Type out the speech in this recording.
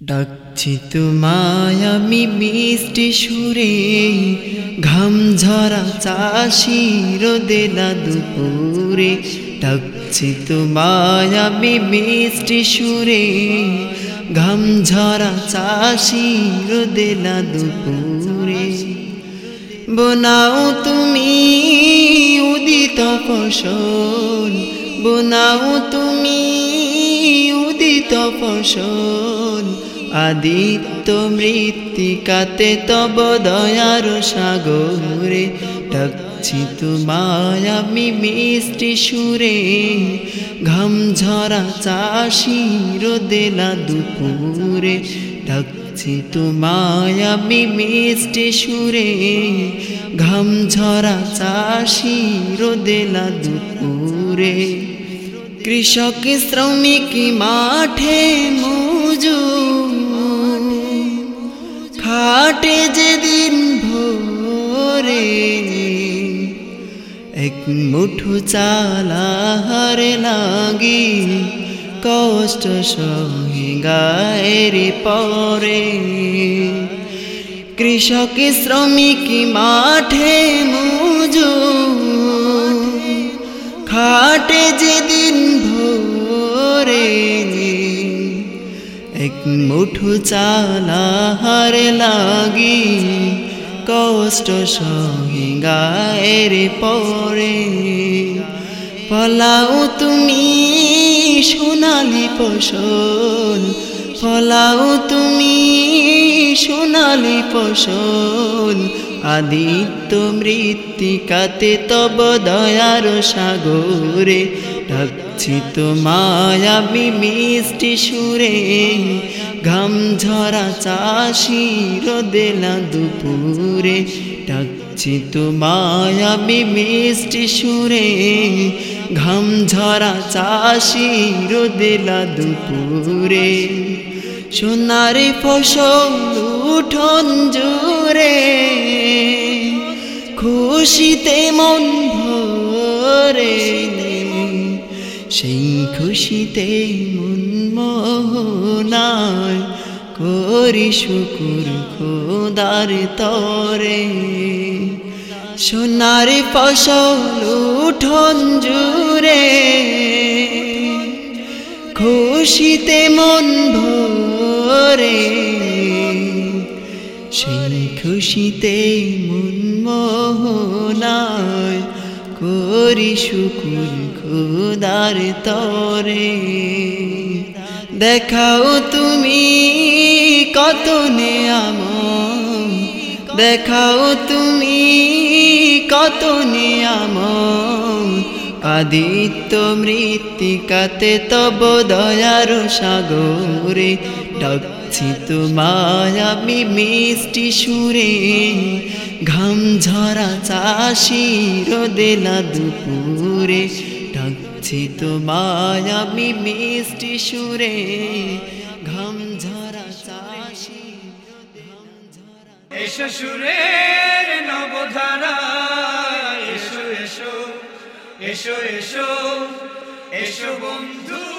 ডাকছি তোমায় আমি মিষ্টি সুরে, ঘাম ঝরা চাষি রোদেলা দুপুরে। ডাকছি তোমায় আমি মিষ্টি সুরে, ঘাম ঝরা চাষি রোদেলা দুপুরে। বোনাও তুমি উদিত ফসল, বোনাও তুমি ফসল, আদিত্য মৃত্তিকাতে তব দয়ার সাগরে, ডাকছি তোমায় আমি মিষ্টি সুরে, ঘাম ঝরা চাষি রোদেলা দুপুরে, ডাকছি তোমায় আমি মিষ্টি সুরে, ঘাম ঝরা চাষি রোদেলা দুপুরে। কৃষক, শ্রমিক মাঠে মুজু। খাটে যেদিন ভোরে এক মুঠো চালাহার লাগি, কষ্ট সহি গায়ের পরে। কৃষক, শ্রমিক মাঠে মুজু। খাটে যেদিন ভোরে এক মুঠো চালাহার লাগি, কষ্ট সহি গায়ের পরে। ফলাও তুমি সোনালি ফসল, ফলাও তুমি সোনালি ফসল আদিত্য মৃত্তিকাতে তব দয়ার সাগরে ডাকছি তোমায় আমি মিষ্টি সুরে। ঘাম ঝরা চাষি রোদেলা দুপুরে ডাকছি তোমায় আমি মিষ্টি সুরে। ঘাম ঝরা চাষি রোদেলা দুপুরে। সোনারে ফসল উঠন জোরে খুশিতে মন ভরে সেই খুশিতে মন মোহনায় করি শুকুর খোদার তরে। সোনার ফসল উঠন জুড়ে খুশিতে মন ভরে সেই খুশিতে মন মোহনায় করি শুকুর খুদার তরে। দেখাও তুমি কত নেয়াম, দেখাও তুমি কত নিয়াম। আদিত্য মৃত্তিকাতে তব দয়ার সাগরে ডাকছি তোমায় আমি মিষ্টি সুরে, ঘাম ঝরা চাষি রোদেলা দুপুরে। ডাকছি তোমায় আমি মিষ্টি সুরে, ঘাম ঝরা চাষি এসো সুরের নবধারা, এসো এসো এসো এসো এসো বন্ধু।